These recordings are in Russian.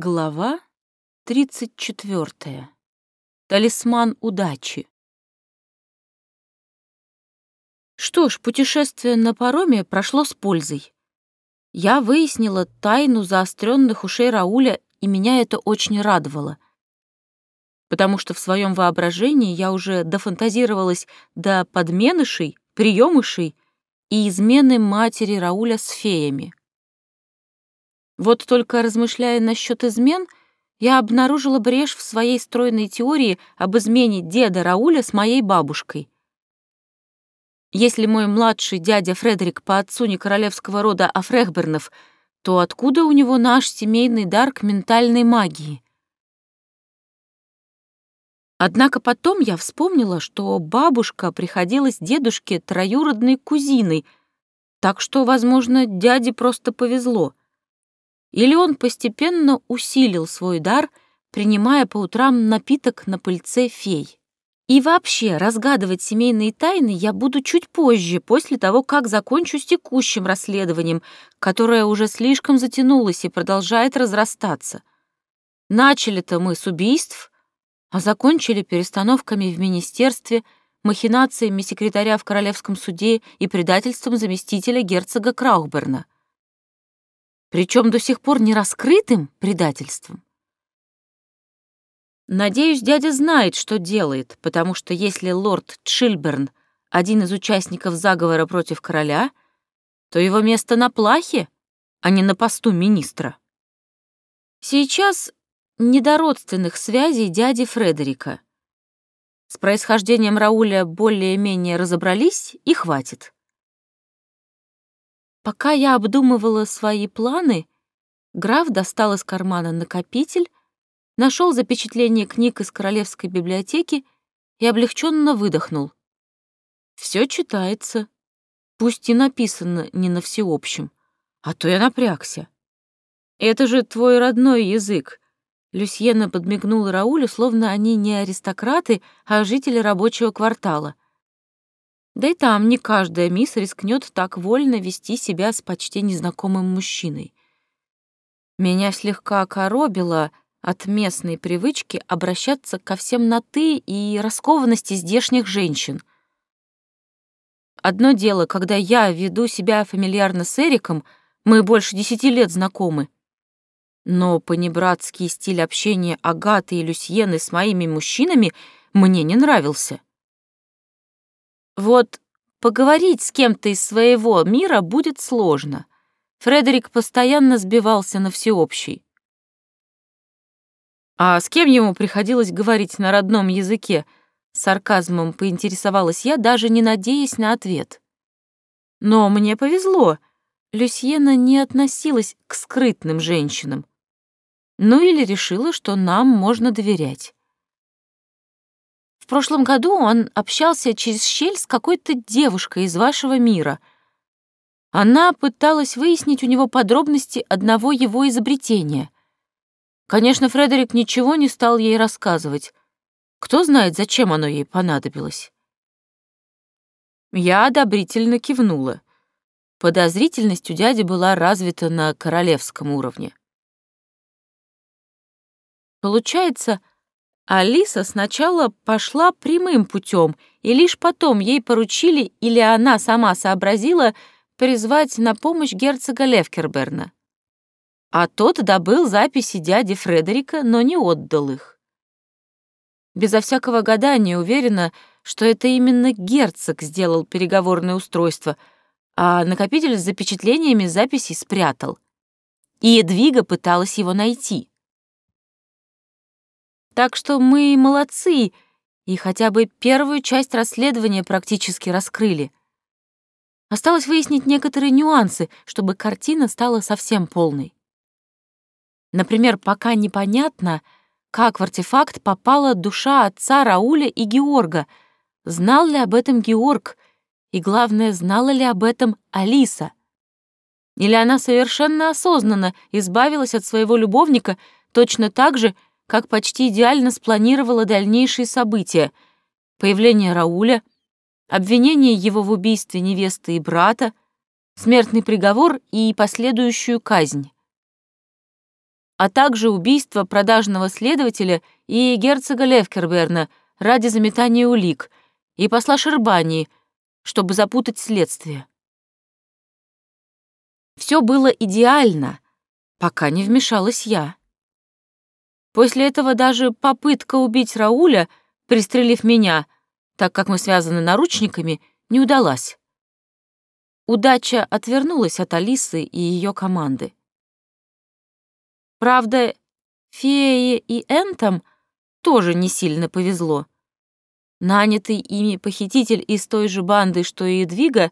Глава 34. Талисман удачи. Что ж, путешествие на пароме прошло с пользой. Я выяснила тайну заостренных ушей Рауля, и меня это очень радовало. Потому что в своем воображении я уже дофантазировалась до подменышей, приемышей и измены матери Рауля с феями. Вот только размышляя насчет измен, я обнаружила брешь в своей стройной теории об измене деда Рауля с моей бабушкой. Если мой младший дядя Фредерик по отцу не королевского рода Афрехбернов, то откуда у него наш семейный дар к ментальной магии? Однако потом я вспомнила, что бабушка приходилась дедушке троюродной кузиной, так что, возможно, дяде просто повезло. Или он постепенно усилил свой дар, принимая по утрам напиток на пыльце фей. И вообще, разгадывать семейные тайны я буду чуть позже, после того, как закончу с текущим расследованием, которое уже слишком затянулось и продолжает разрастаться. Начали-то мы с убийств, а закончили перестановками в министерстве, махинациями секретаря в Королевском суде и предательством заместителя герцога Краухберна причем до сих пор не раскрытым предательством. Надеюсь, дядя знает, что делает, потому что если лорд Чильберн один из участников заговора против короля, то его место на плахе, а не на посту министра. Сейчас не до родственных связей дяди Фредерика. С происхождением Рауля более-менее разобрались и хватит. Пока я обдумывала свои планы, граф достал из кармана накопитель, нашел запечатление книг из Королевской библиотеки и облегченно выдохнул. Все читается, пусть и написано не на всеобщем, а то я напрягся. Это же твой родной язык. Люсьена подмигнула Раулю, словно они не аристократы, а жители рабочего квартала — да и там не каждая мисс рискнет так вольно вести себя с почти незнакомым мужчиной. Меня слегка коробило от местной привычки обращаться ко всем на «ты» и раскованности здешних женщин. Одно дело, когда я веду себя фамильярно с Эриком, мы больше десяти лет знакомы. Но понебратский стиль общения Агаты и Люсьены с моими мужчинами мне не нравился. Вот поговорить с кем-то из своего мира будет сложно. Фредерик постоянно сбивался на всеобщий. А с кем ему приходилось говорить на родном языке? С сарказмом поинтересовалась я, даже не надеясь на ответ. Но мне повезло. Люсьена не относилась к скрытным женщинам. Ну или решила, что нам можно доверять прошлом году он общался через щель с какой-то девушкой из вашего мира. Она пыталась выяснить у него подробности одного его изобретения. Конечно, Фредерик ничего не стал ей рассказывать. Кто знает, зачем оно ей понадобилось. Я одобрительно кивнула. Подозрительность у дяди была развита на королевском уровне. Получается, Алиса сначала пошла прямым путем, и лишь потом ей поручили или она сама сообразила призвать на помощь герцога Левкерберна. А тот добыл записи дяди Фредерика, но не отдал их. Безо всякого гадания уверена, что это именно герцог сделал переговорное устройство, а накопитель с запечатлениями записей спрятал. И Едвига пыталась его найти. Так что мы молодцы, и хотя бы первую часть расследования практически раскрыли. Осталось выяснить некоторые нюансы, чтобы картина стала совсем полной. Например, пока непонятно, как в артефакт попала душа отца Рауля и Георга, знал ли об этом Георг, и, главное, знала ли об этом Алиса. Или она совершенно осознанно избавилась от своего любовника точно так же, как почти идеально спланировала дальнейшие события. Появление Рауля, обвинение его в убийстве невесты и брата, смертный приговор и последующую казнь. а также убийство продажного следователя и герцога Левкерберна ради заметания улик и посла Шербании, чтобы запутать следствие. Все было идеально, пока не вмешалась я. После этого даже попытка убить Рауля, пристрелив меня, так как мы связаны наручниками, не удалась. Удача отвернулась от Алисы и ее команды. Правда, Фее и Энтом тоже не сильно повезло. Нанятый ими похититель из той же банды, что и Эдвига,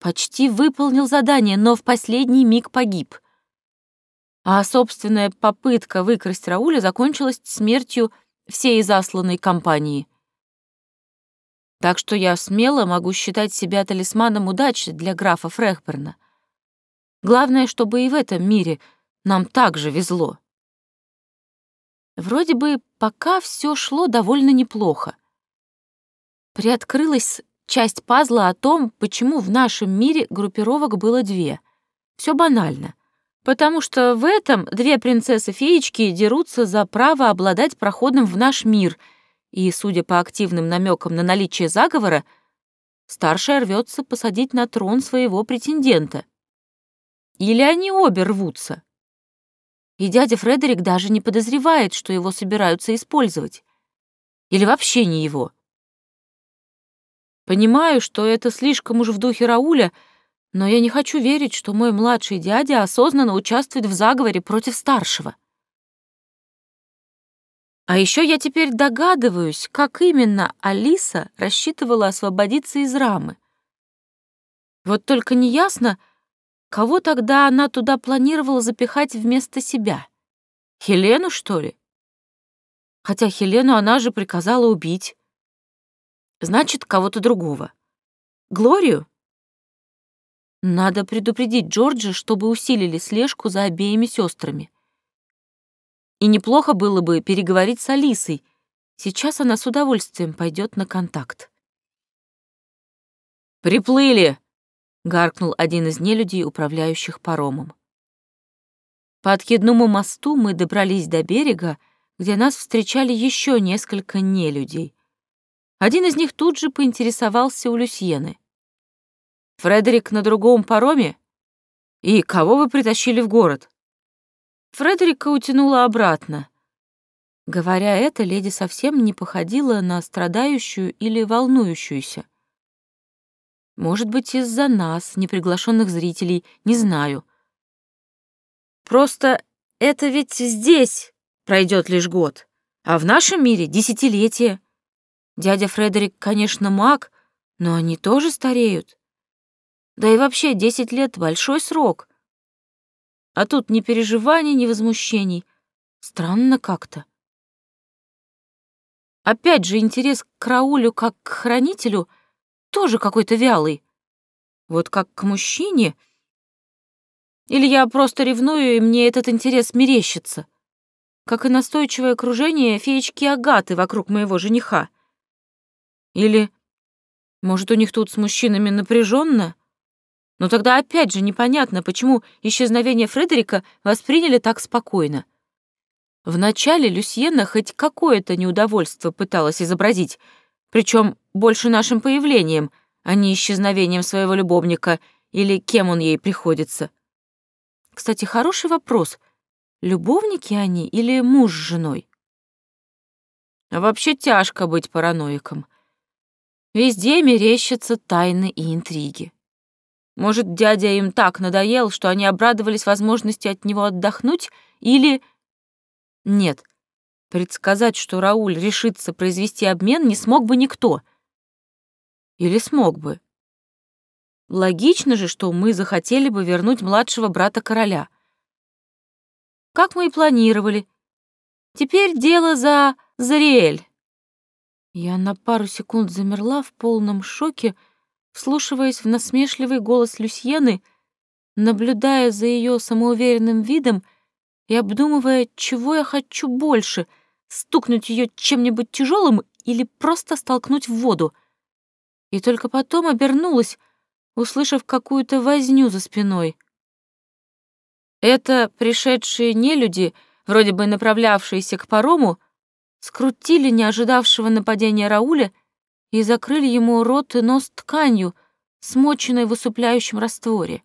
почти выполнил задание, но в последний миг погиб. А собственная попытка выкрасть Рауля закончилась смертью всей засланной компании. Так что я смело могу считать себя талисманом удачи для графа Фрехберна. Главное, чтобы и в этом мире нам также везло. Вроде бы пока все шло довольно неплохо. Приоткрылась часть пазла о том, почему в нашем мире группировок было две. Все банально. Потому что в этом две принцессы-феечки дерутся за право обладать проходом в наш мир, и, судя по активным намекам на наличие заговора, старшая рвется посадить на трон своего претендента. Или они обе рвутся. И дядя Фредерик даже не подозревает, что его собираются использовать. Или вообще не его. Понимаю, что это слишком уж в духе Рауля, но я не хочу верить, что мой младший дядя осознанно участвует в заговоре против старшего. А еще я теперь догадываюсь, как именно Алиса рассчитывала освободиться из рамы. Вот только неясно, кого тогда она туда планировала запихать вместо себя. Хелену, что ли? Хотя Хелену она же приказала убить. Значит, кого-то другого. Глорию? Надо предупредить Джорджа, чтобы усилили слежку за обеими сестрами. И неплохо было бы переговорить с Алисой. Сейчас она с удовольствием пойдет на контакт. «Приплыли!» — гаркнул один из нелюдей, управляющих паромом. По откидному мосту мы добрались до берега, где нас встречали еще несколько нелюдей. Один из них тут же поинтересовался у Люсьены. «Фредерик на другом пароме? И кого вы притащили в город?» Фредерика утянула обратно. Говоря это, леди совсем не походила на страдающую или волнующуюся. Может быть, из-за нас, неприглашенных зрителей, не знаю. Просто это ведь здесь пройдет лишь год, а в нашем мире — десятилетие. Дядя Фредерик, конечно, маг, но они тоже стареют. Да и вообще, десять лет — большой срок. А тут ни переживаний, ни возмущений. Странно как-то. Опять же, интерес к Раулю как к хранителю тоже какой-то вялый. Вот как к мужчине. Или я просто ревную, и мне этот интерес мерещится. Как и настойчивое окружение феечки Агаты вокруг моего жениха. Или, может, у них тут с мужчинами напряженно? Но тогда опять же непонятно, почему исчезновение Фредерика восприняли так спокойно. Вначале Люсьена хоть какое-то неудовольствие пыталась изобразить, причем больше нашим появлением, а не исчезновением своего любовника или кем он ей приходится. Кстати, хороший вопрос. Любовники они или муж с женой? А вообще тяжко быть параноиком. Везде мерещатся тайны и интриги. Может, дядя им так надоел, что они обрадовались возможности от него отдохнуть, или... Нет, предсказать, что Рауль решится произвести обмен, не смог бы никто. Или смог бы. Логично же, что мы захотели бы вернуть младшего брата короля. Как мы и планировали. Теперь дело за Зариэль. Я на пару секунд замерла в полном шоке, вслушиваясь в насмешливый голос Люсьены, наблюдая за ее самоуверенным видом и обдумывая, чего я хочу больше — стукнуть ее чем-нибудь тяжелым или просто столкнуть в воду. И только потом обернулась, услышав какую-то возню за спиной. Это пришедшие нелюди вроде бы направлявшиеся к парому, скрутили неожидавшего нападения Рауля и закрыли ему рот и нос тканью, смоченной в усыпляющем растворе.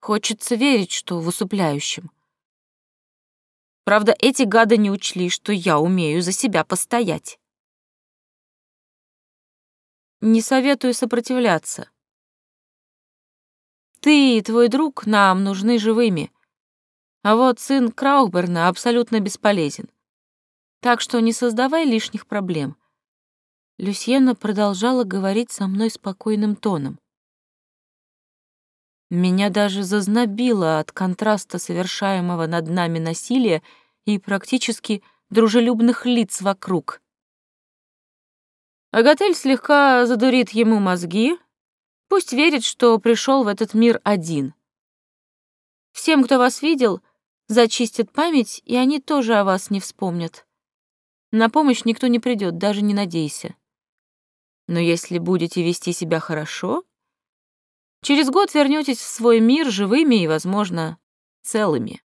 Хочется верить, что в усыпляющем. Правда, эти гады не учли, что я умею за себя постоять. Не советую сопротивляться. Ты и твой друг нам нужны живыми, а вот сын Крауберна абсолютно бесполезен. Так что не создавай лишних проблем. Люсьена продолжала говорить со мной спокойным тоном. Меня даже зазнобило от контраста совершаемого над нами насилия и практически дружелюбных лиц вокруг. Агатель слегка задурит ему мозги, пусть верит, что пришел в этот мир один. Всем, кто вас видел, зачистят память, и они тоже о вас не вспомнят. На помощь никто не придет, даже не надейся. Но если будете вести себя хорошо, Через год вернётесь в свой мир живыми и, возможно, целыми.